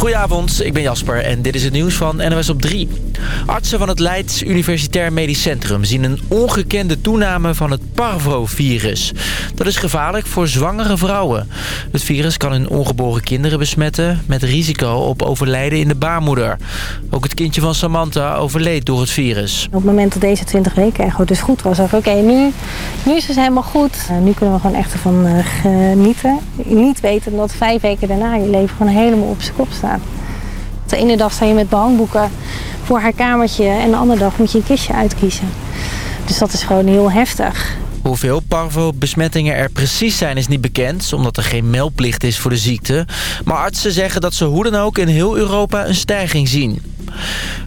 Goedenavond, ik ben Jasper en dit is het nieuws van NOS op 3. Artsen van het Leids Universitair Medisch Centrum zien een ongekende toename van het parvovirus. Dat is gevaarlijk voor zwangere vrouwen. Het virus kan hun ongeboren kinderen besmetten met risico op overlijden in de baarmoeder. Ook het kindje van Samantha overleed door het virus. Op het moment dat deze 20 weken echo dus goed was, dacht oké, nu, nu is het helemaal goed. Uh, nu kunnen we gewoon echt ervan uh, genieten. Niet weten dat vijf weken daarna je leven gewoon helemaal op zijn kop staat. De ene dag sta je met behangboeken voor haar kamertje en de andere dag moet je een kistje uitkiezen. Dus dat is gewoon heel heftig. Hoeveel parvo-besmettingen er precies zijn is niet bekend... omdat er geen meldplicht is voor de ziekte. Maar artsen zeggen dat ze hoe dan ook in heel Europa een stijging zien.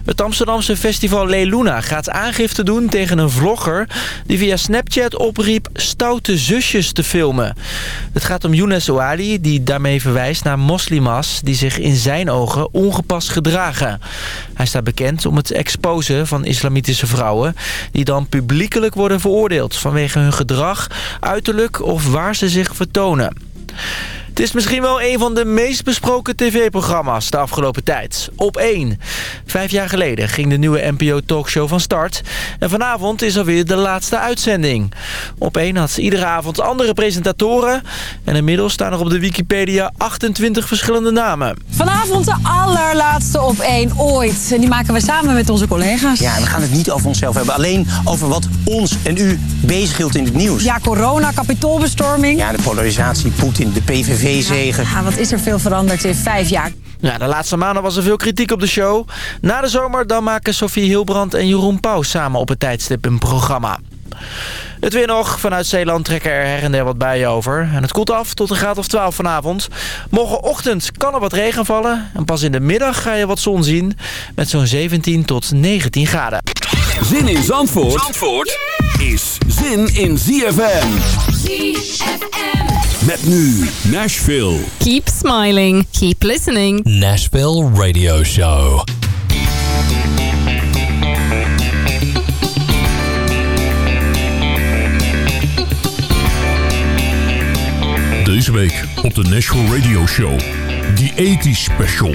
Het Amsterdamse festival Le Luna gaat aangifte doen tegen een vlogger... die via Snapchat opriep stoute zusjes te filmen. Het gaat om Younes Ouali, die daarmee verwijst naar moslimas... die zich in zijn ogen ongepast gedragen. Hij staat bekend om het exposen van islamitische vrouwen... die dan publiekelijk worden veroordeeld vanwege hun gedrag, uiterlijk of waar ze zich vertonen. Het is misschien wel een van de meest besproken tv-programma's de afgelopen tijd. Op 1. Vijf jaar geleden ging de nieuwe NPO-talkshow van start. En vanavond is alweer de laatste uitzending. Op 1 had iedere avond andere presentatoren. En inmiddels staan er op de Wikipedia 28 verschillende namen. Vanavond de allerlaatste op 1 ooit. En die maken we samen met onze collega's. Ja, we gaan het niet over onszelf hebben. Alleen over wat ons en u bezighield in het nieuws. Ja, corona, kapitoolbestorming. Ja, de polarisatie, Poetin, de PVV zegen. Ja, wat is er veel veranderd in vijf jaar? Ja, de laatste maanden was er veel kritiek op de show. Na de zomer dan maken Sofie Hilbrand en Jeroen Pauw samen op het tijdstip een programma. Het weer nog. Vanuit Zeeland trekken er her en der wat buien over. En het koelt af tot een graad of 12 vanavond. Morgenochtend kan er wat regen vallen. En pas in de middag ga je wat zon zien. Met zo'n 17 tot 19 graden. Zin in Zandvoort, Zandvoort is zin in ZFM. ZFM. Met nu Nashville. Keep smiling. Keep listening. Nashville Radio Show. Deze week op de Nashville Radio Show. The 80s Special.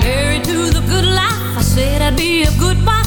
Married to the good life. I said I'd be a good wife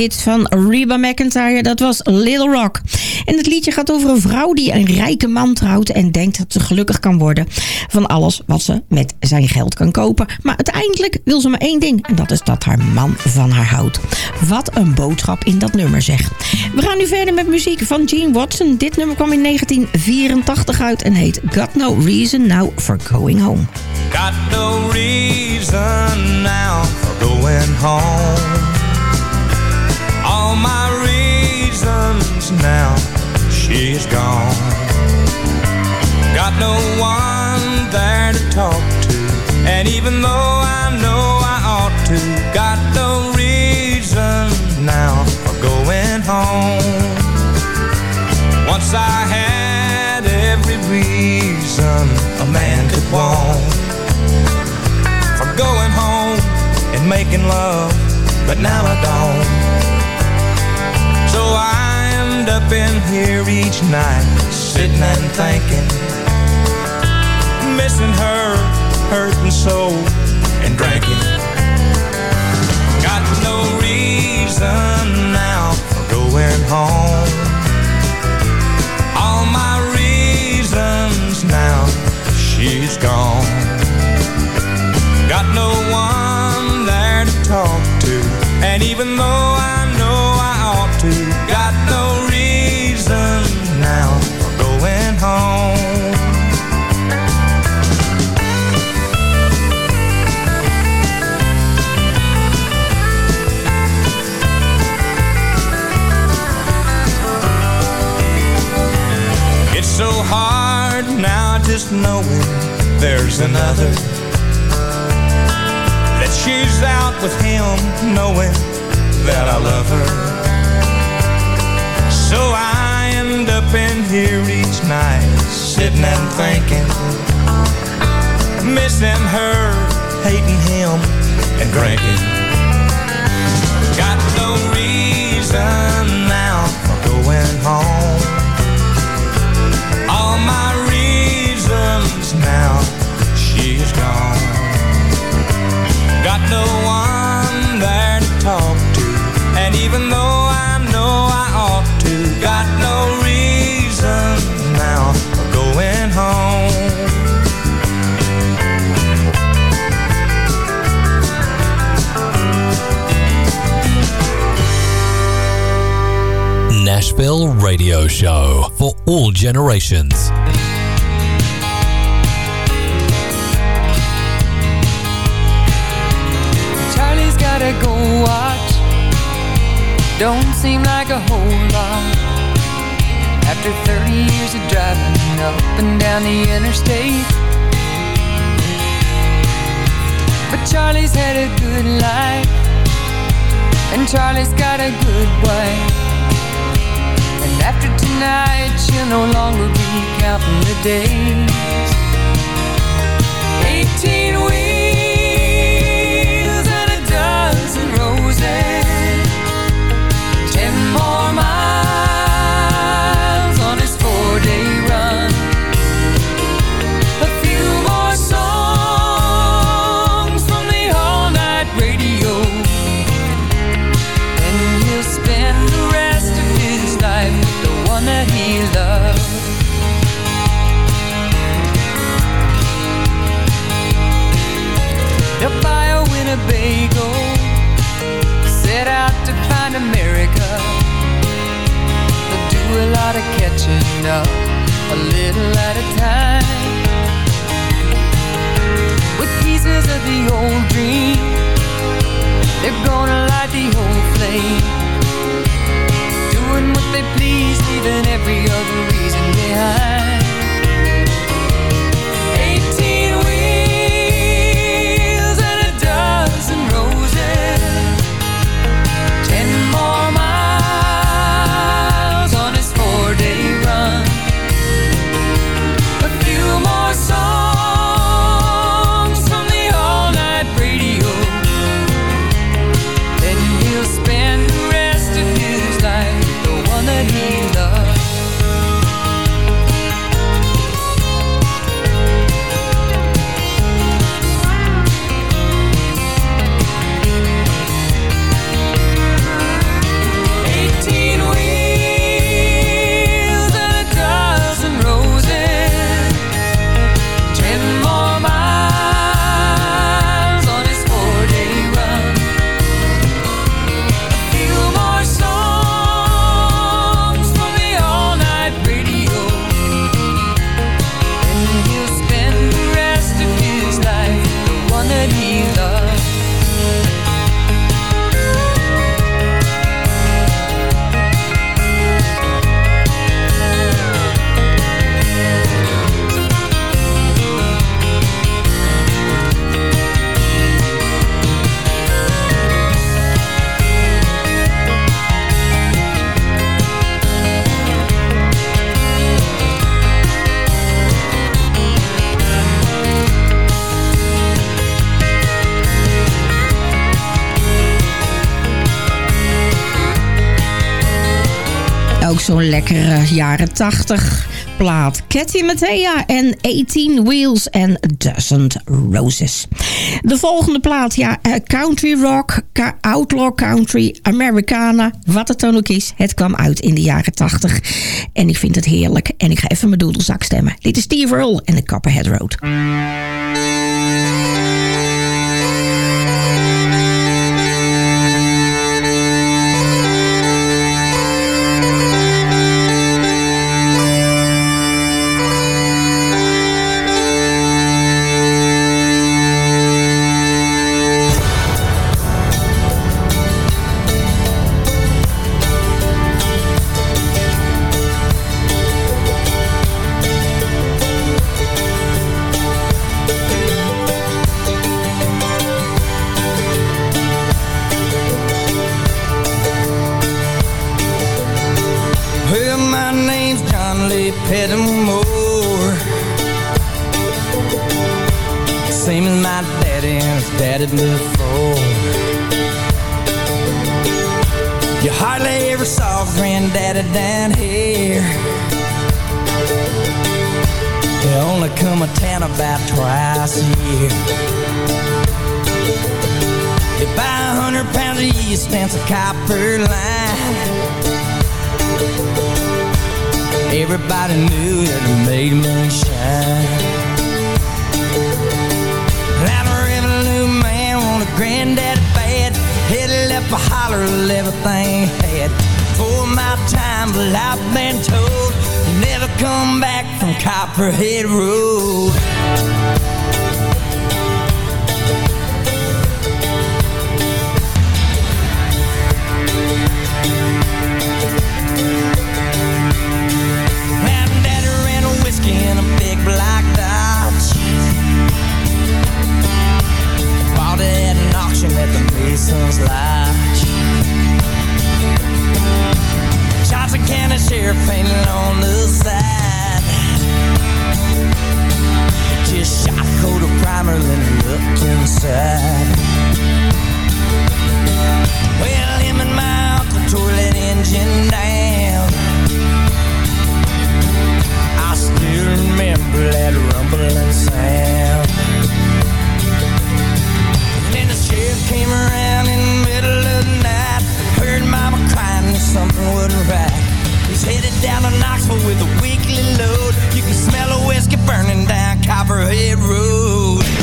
nummer 1 hits van Reba McIntyre, dat was Little Rock. En het liedje gaat over een vrouw die een rijke man trouwt en denkt dat ze gelukkig kan worden van alles wat ze met zijn geld kan kopen. Maar uiteindelijk wil ze maar één ding en dat is dat haar man van haar houdt. Wat een boodschap in dat nummer zeg. We gaan nu verder met muziek van Gene Watson. Dit nummer kwam in 1984 uit en heet Got No Reason Now for Going Home. Got no reason now for going home. All my reasons now, she's gone. Got no one there to talk to. And even though I know I ought to, got no reason now for going home. Once I had every reason a man could want for going home and making love, but now I don't. I end up in here each night, sitting and thinking, missing her, hurting so, and drinking. Got no reason now for going home. All my reasons now, she's gone. Got no one there to talk to. And even though I ought to, got no reason now for going home. It's so hard now just knowing there's another that she's out with him knowing that I love her. So I end up in here each night, sitting and thinking, missing her, hating him, and drinking. Got no reason now for going home. All my reasons now, she's gone. Got no one there to talk to. And even though Radio Show for all generations. Charlie's gotta go watch. Don't seem like a whole lot. After 30 years of driving up and down the interstate. But Charlie's had a good life. And Charlie's got a good wife. Tonight, she'll no longer be counting the days. 18 wheels and a dozen roses. Winnebago, set out to find America. They'll do a lot of catching up, a little at a time. With pieces of the old dream, they're gonna light the old flame. Doing what they please, leaving every other reason behind. Zo'n lekkere jaren 80 plaat. Cathy Mattea en 18 Wheels en Dozen Roses. De volgende plaat, ja, eh, country rock, outlaw country, Americana, wat het dan ook is. Het kwam uit in de jaren 80 en ik vind het heerlijk. En ik ga even mijn doedelzak stemmen. Dit is Steve Earle en de Copperhead Road. Time, but I've been told you never come back from Copperhead Road. My daddy ran whiskey in a Johnson County Sheriff painted on the side. Just shot a coat of primer, then looked inside. Well, him and my uncle tore that engine down. I still remember that rumbling sound. Then the sheriff came around in the middle of the night. Heard mama crying that something wasn't right. He's headed down to Knoxville with a weekly load. You can smell a whiskey burning down Copperhead Road.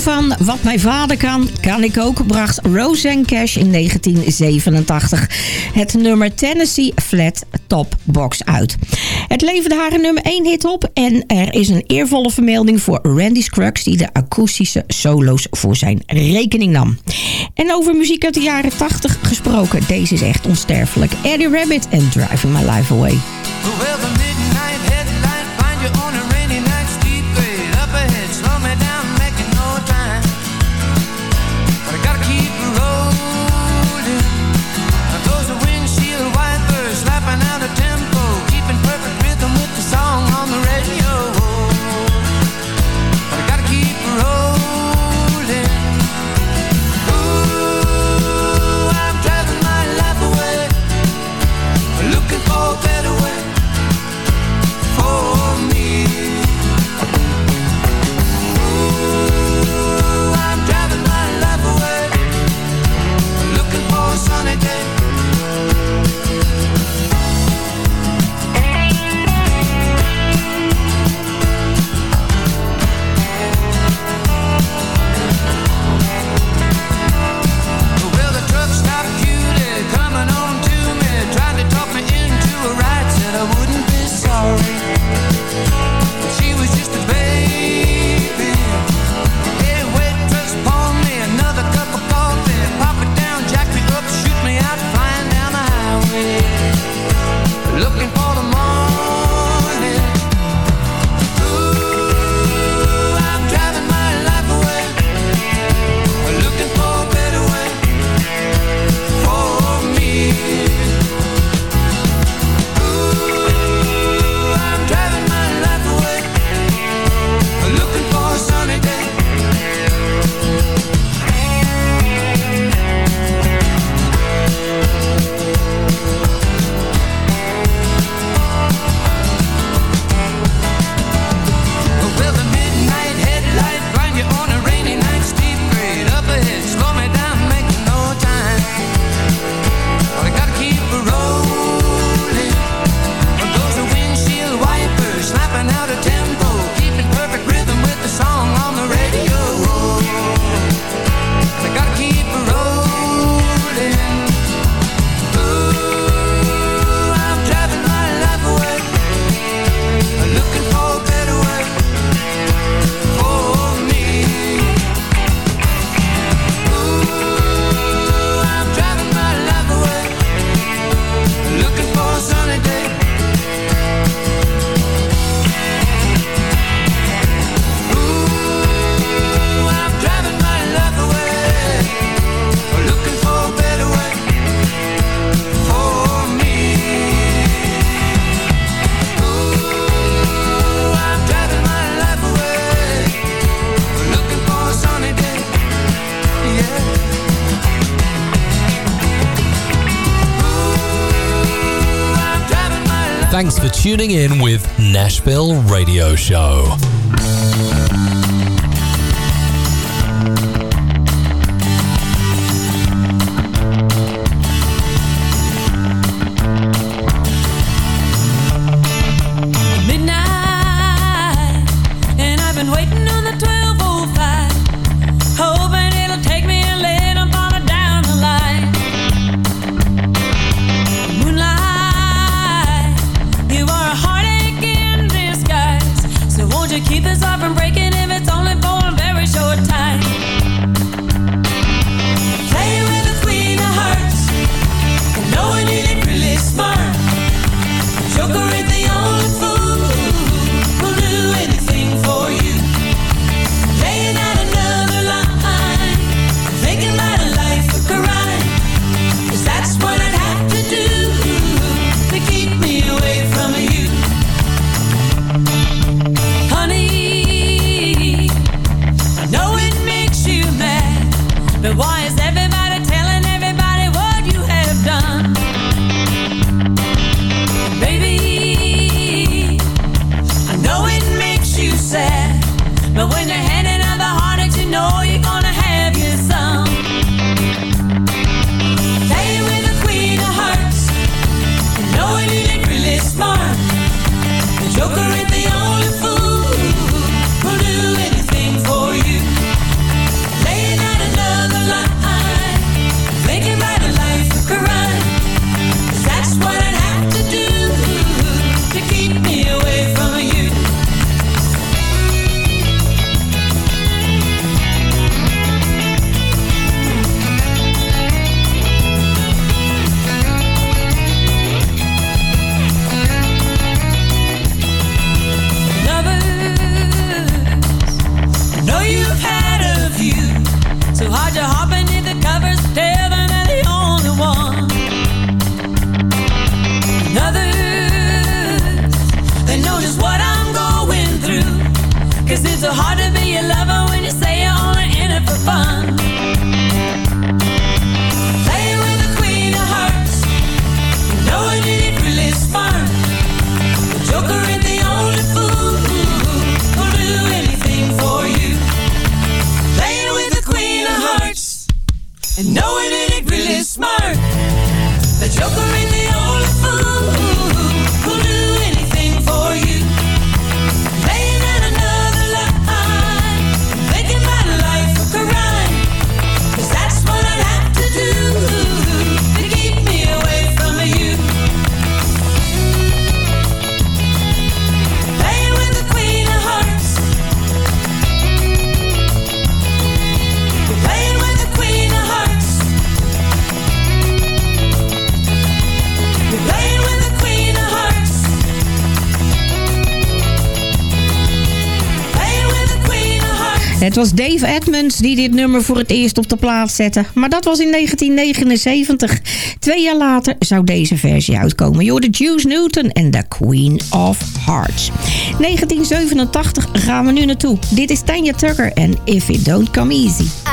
van Wat mijn vader kan, kan ik ook, bracht Rose Cash in 1987 het nummer Tennessee Flat Top Box uit. Het leverde haar een nummer 1 hit op en er is een eervolle vermelding voor Randy Scruggs die de akoestische solo's voor zijn rekening nam. En over muziek uit de jaren 80 gesproken, deze is echt onsterfelijk. Eddie Rabbit en Driving My Life Away. Thanks for tuning in with Nashville Radio Show. was Dave Edmunds die dit nummer voor het eerst op de plaats zette. Maar dat was in 1979. Twee jaar later zou deze versie uitkomen. Je hoorde Juice Newton en The Queen of Hearts. 1987 gaan we nu naartoe. Dit is Tanya Tucker en If It Don't Come Easy.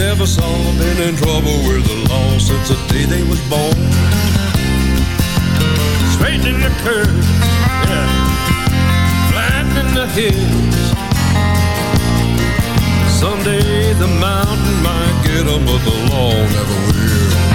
Never saw, been in trouble with the law since the day they was born. Straight in the curve, yeah, flat in the hills. Someday the mountain might get 'em, but the law never will.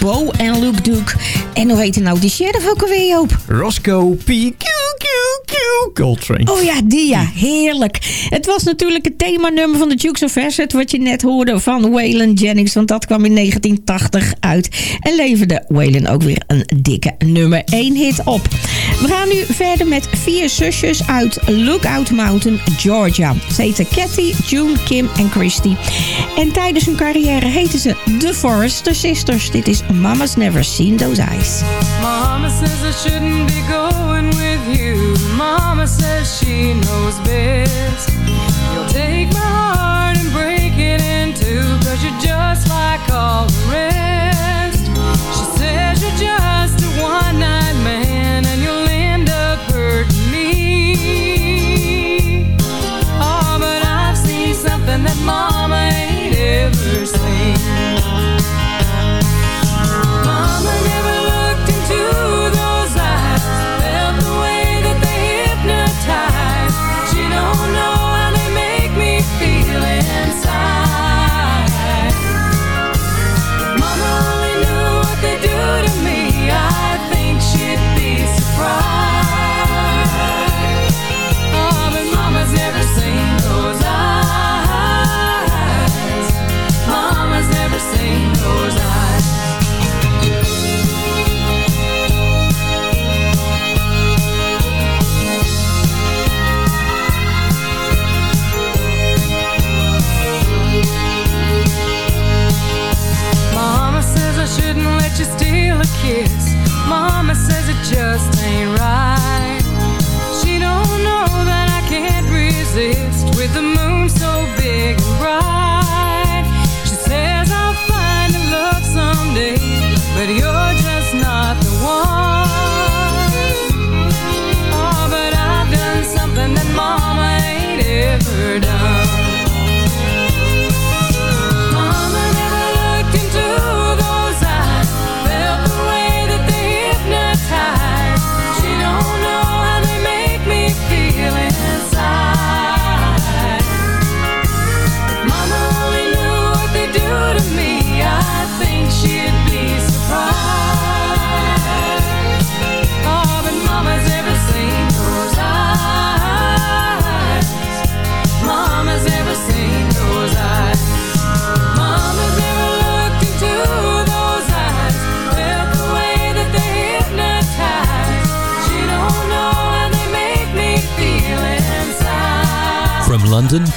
Bo en Luke Duke. En hoe heet nou die sheriff ook alweer, Joop? Roscoe P. Coltrane. Oh ja, die ja. Heerlijk. Het was natuurlijk het themanummer van de Dukes of Hazzard... wat je net hoorde van Waylon Jennings... want dat kwam in 1980 uit. En leverde Waylon ook weer een dikke nummer 1 hit op. We gaan nu verder met vier zusjes uit Lookout Mountain, Georgia. Ze heten Kathy, June, Kim en Christy. En tijdens hun carrière heten ze The Forrester Sisters. Dit is Mama's Never Seen Those Eyes. Mama says I shouldn't be going. Mama says she knows best. You'll take my heart and break it in two. Cause you're just like all the rest. just ain't right.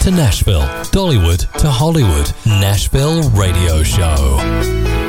to Nashville, Dollywood to Hollywood, Nashville Radio Show.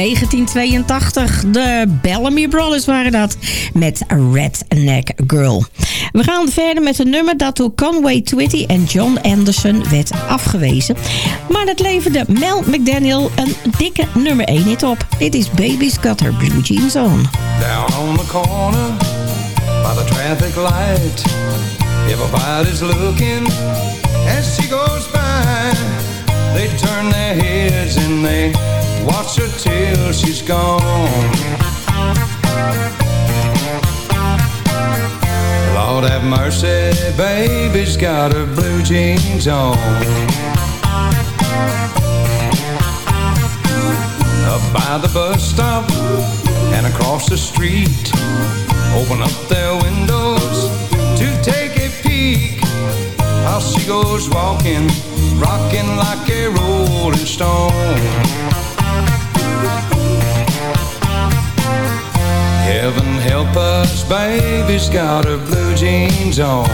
1982. De Bellamy Brothers waren dat met Redneck Girl. We gaan verder met een nummer dat door Conway Twitty en John Anderson werd afgewezen. Maar dat leverde Mel McDaniel een dikke nummer 1 hit op. Dit is Baby's Got Her Blue Jeans On. Down on the corner, by the traffic light. Everybody's looking as she goes by. They turn their heads and they... Watch her till she's gone. Lord have mercy, baby's got her blue jeans on. Up by the bus stop and across the street Open up their windows to take a peek. How she goes walking, rocking like a rolling stone. Heaven help us, baby's got her blue jeans on.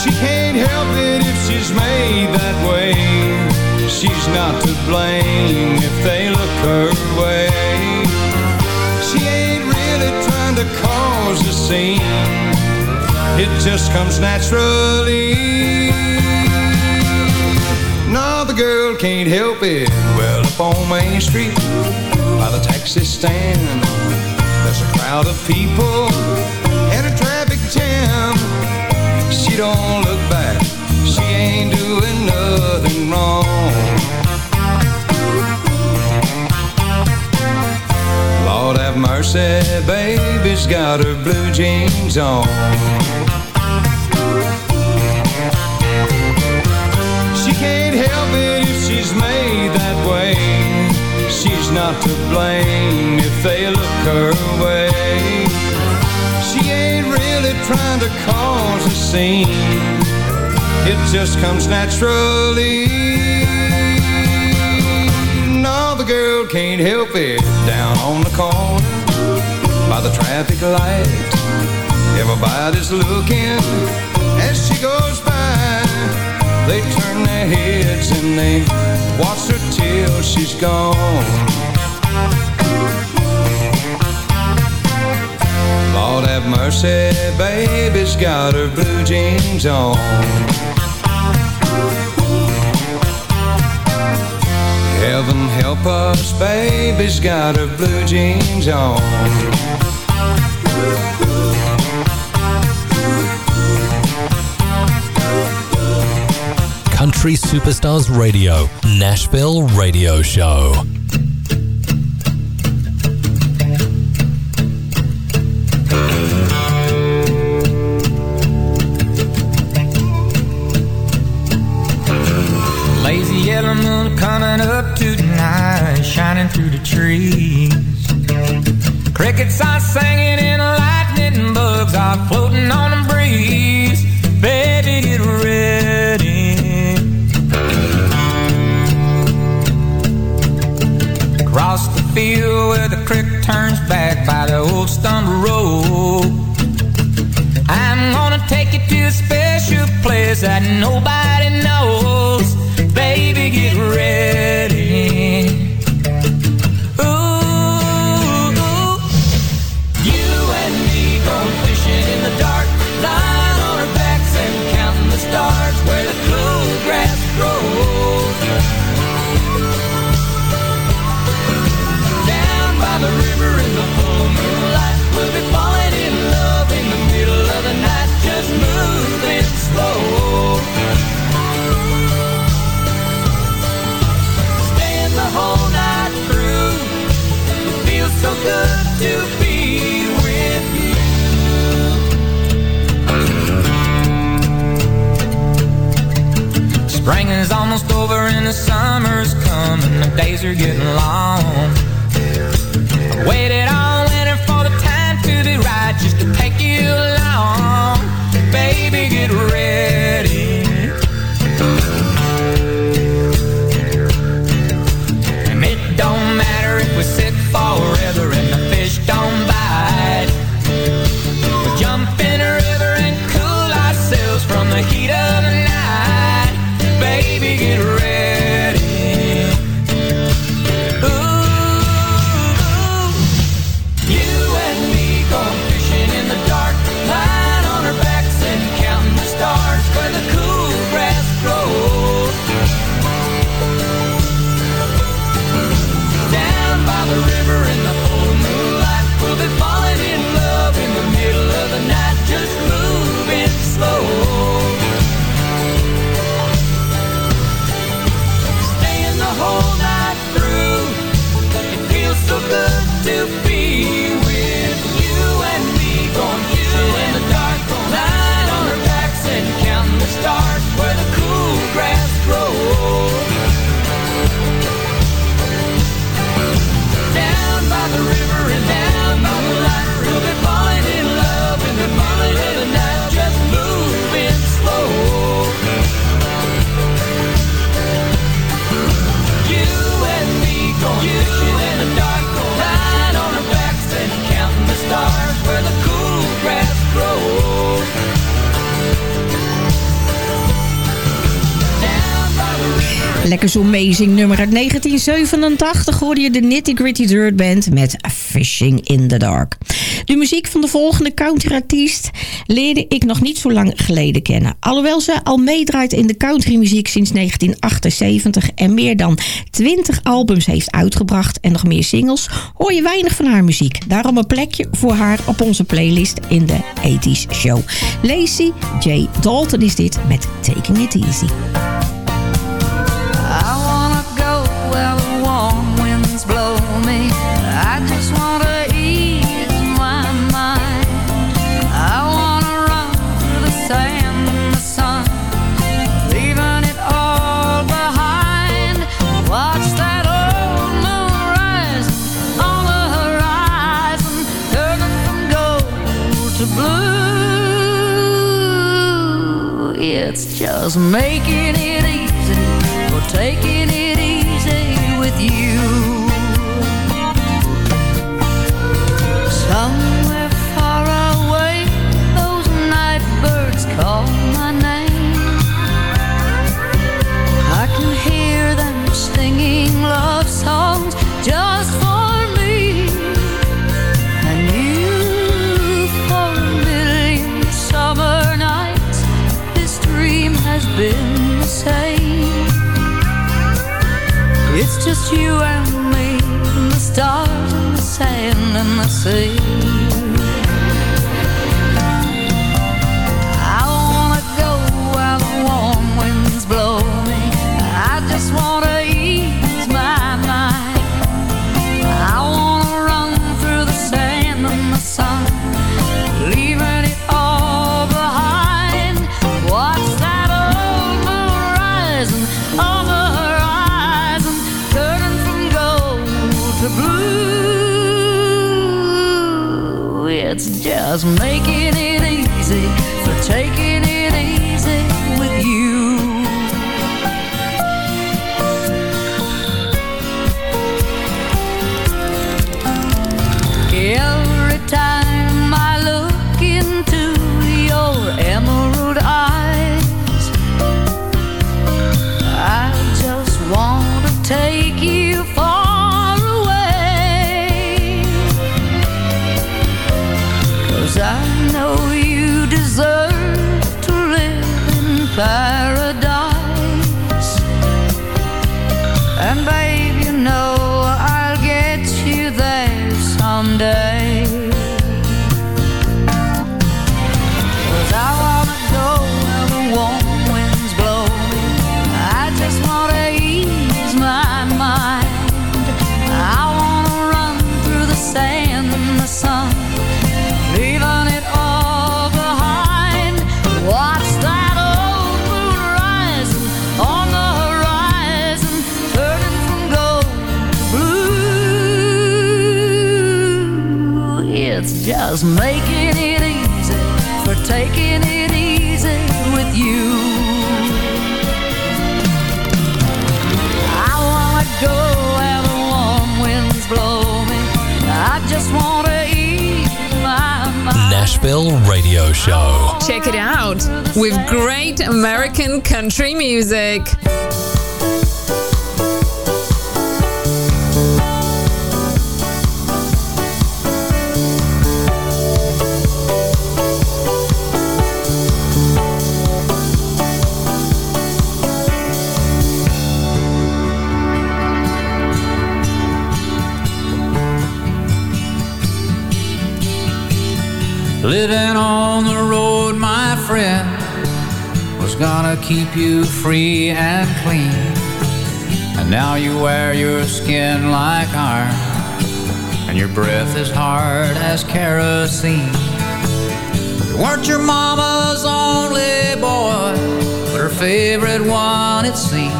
She can't help it if she's made that way. She's not to blame if they look her way. She ain't really trying to cause a scene. It just comes naturally. Can't help it. Well, up on Main Street, by the taxi stand, there's a crowd of people and a traffic jam. She don't look back, she ain't doing nothing wrong. Lord have mercy, baby's got her blue jeans on. Not to blame if they look her way. She ain't really trying to cause a scene. It just comes naturally. No, the girl can't help it. Down on the corner, by the traffic light, everybody's looking as she goes by. They turn their heads and they watch her till she's gone. Lord have mercy, baby's got her blue jeans on. Heaven help us, baby's got her blue jeans on. Country Superstars Radio, Nashville Radio Show. Lazy yellow moon coming up tonight, shining through the trees. Crickets are singing and lightning bugs are floating on the breeze. Field where the creek turns back by the old stumble road. I'm gonna take you to a special place that nobody Spring is almost over and the summer's coming. The days are getting long. I waited Lekker amazing nummer uit 1987 hoorde je de Nitty Gritty Dirt Band met Fishing in the Dark. De muziek van de volgende countryartiest leerde ik nog niet zo lang geleden kennen. Alhoewel ze al meedraait in de countrymuziek sinds 1978 en meer dan 20 albums heeft uitgebracht en nog meer singles, hoor je weinig van haar muziek. Daarom een plekje voor haar op onze playlist in de 80s show. Lacey J. Dalton is dit met Taking It Easy. It's just making it easy. For taking it just you and me, and the stars and the sand and the sea. It's just just making it easy for taking it easy with you. I wanna go where the warm winds blow me. I just wanna ease my mind. Nashville Radio Show. Check it out with great American country music. Living on the road, my friend, was gonna keep you free and clean. And now you wear your skin like iron, and your breath is hard as kerosene. You weren't your mama's only boy, but her favorite one, it seemed.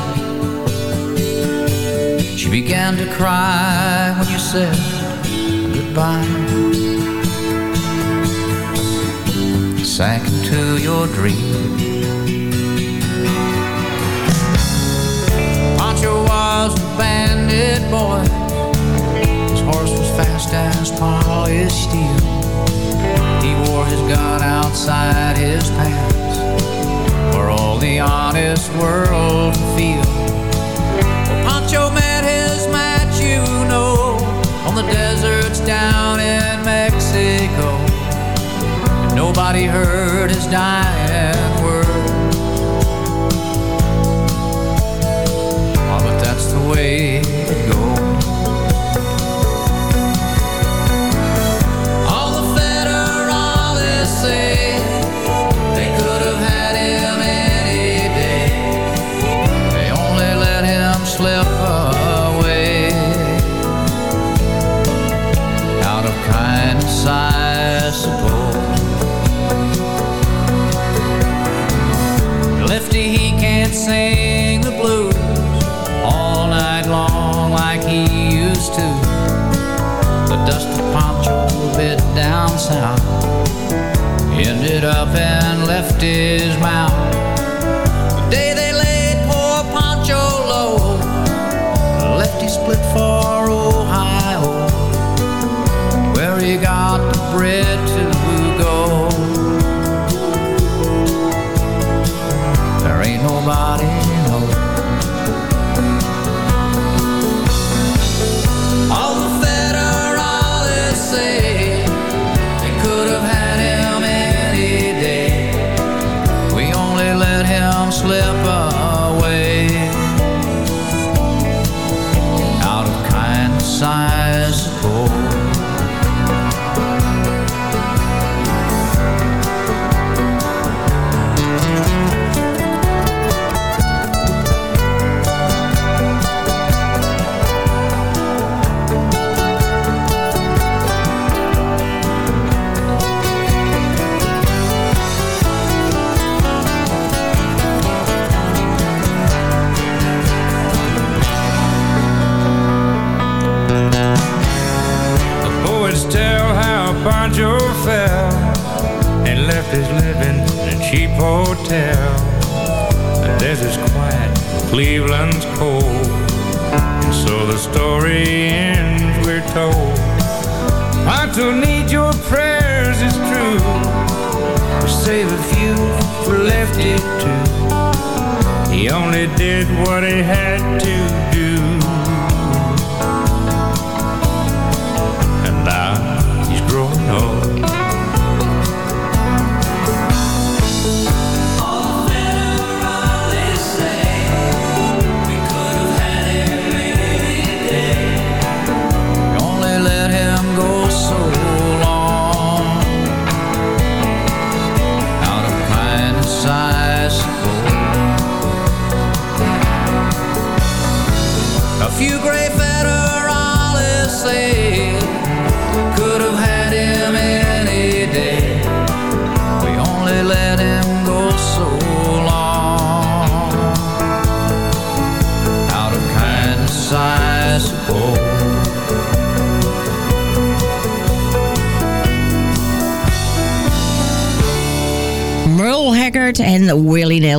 She began to cry when you said goodbye. Sank into your dream. Pancho was a bandit boy. His horse was fast as polished steel. He wore his gun outside his pants nobody heard is dying down south ended up and left his mouth. The day they laid poor Pancho low, Lefty split for Ohio, where he got the bread to go. There ain't nobody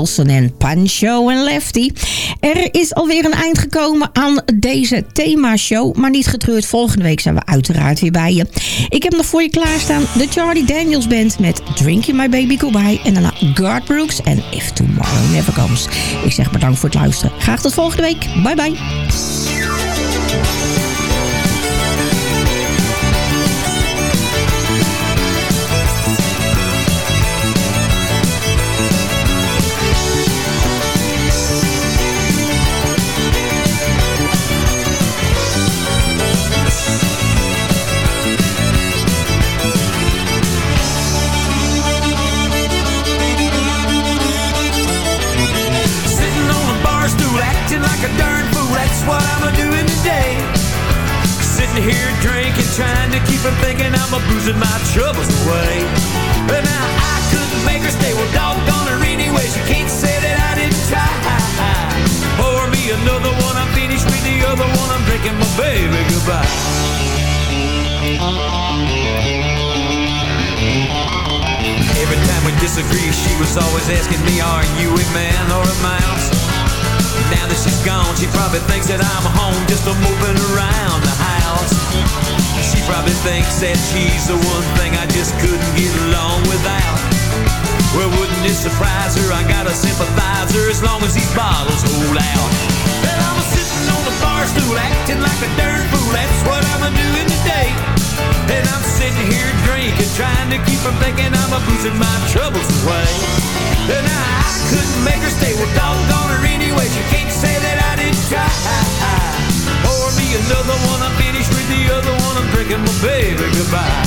Nelson en Pancho en Lefty. Er is alweer een eind gekomen aan deze themashow. Maar niet getreurd, volgende week zijn we uiteraard weer bij je. Ik heb nog voor je klaarstaan de Charlie Daniels Band met Drinking My Baby Goodbye. En daarna Garth Brooks en If Tomorrow Never Comes. Ik zeg bedankt voor het luisteren. Graag tot volgende week. Bye bye. To keep from thinking I'm a boozing my troubles away. But now I couldn't make her stay. Well, doggone her anyway. She can't say that I didn't try. Pour me another one. I'm finished with the other one. I'm drinking my baby goodbye. Every time we disagree, she was always asking me, are you a man or a mouse? Now that she's gone, she probably thinks that I'm home just a moving around the house. She probably thinks that she's the one thing I just couldn't get along without. Well, wouldn't it surprise her? I got a sympathizer as long as these bottles hold out. Well, I'm sitting on the bar stool acting like a darn fool. That's what I'm doing today. And I'm sitting here drinking, trying to keep from thinking I'm a boozing my troubles away. And I couldn't make her stay. Well, doggone her anyway. She can't say that I didn't try another one. I finished with the other one. I'm drinking my baby goodbye.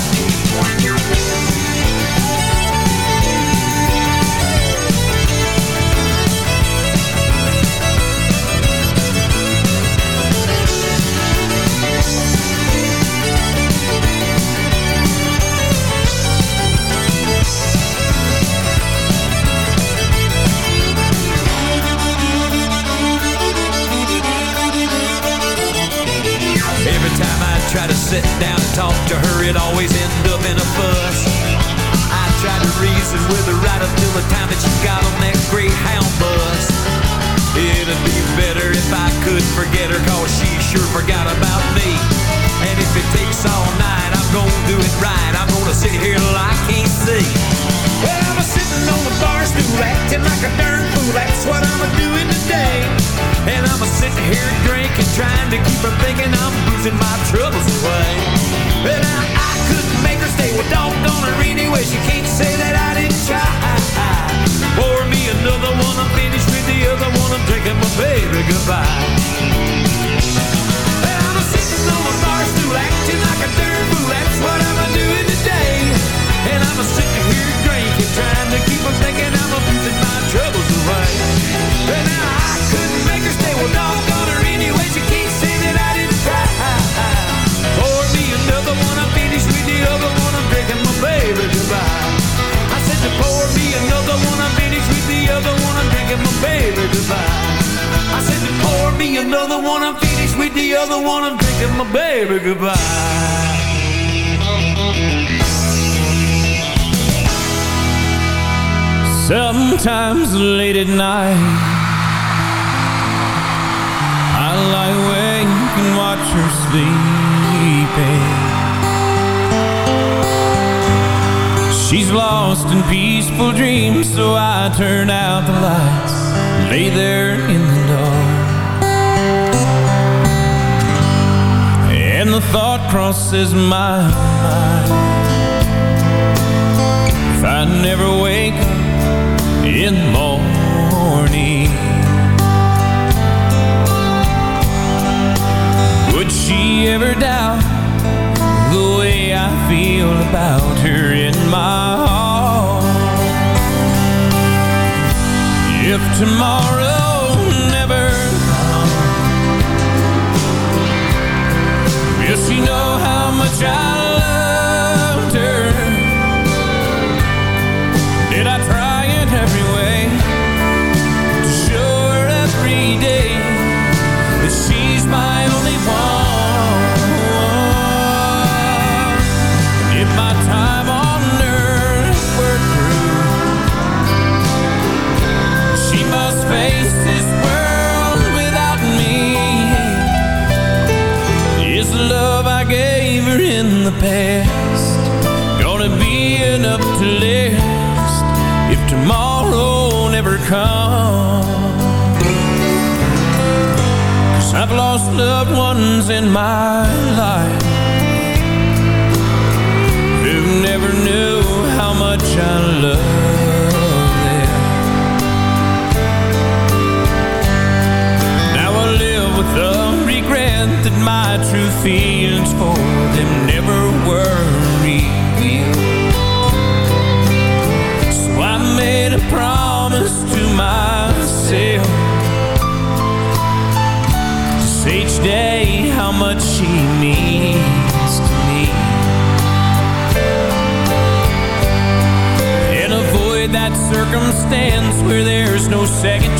turn out the lights, lay there in the dark. And the thought crosses my mind If I never wake up in the morning Would she ever doubt the way I feel about her in my heart? if tomorrow never comes. Yes, you know how much I to list if tomorrow never comes. Cause I've lost loved ones in my life who never knew how much I loved them. Now I live with the regret that my true feelings for them never were made a promise to myself. Just each day how much she means to me. And avoid that circumstance where there's no second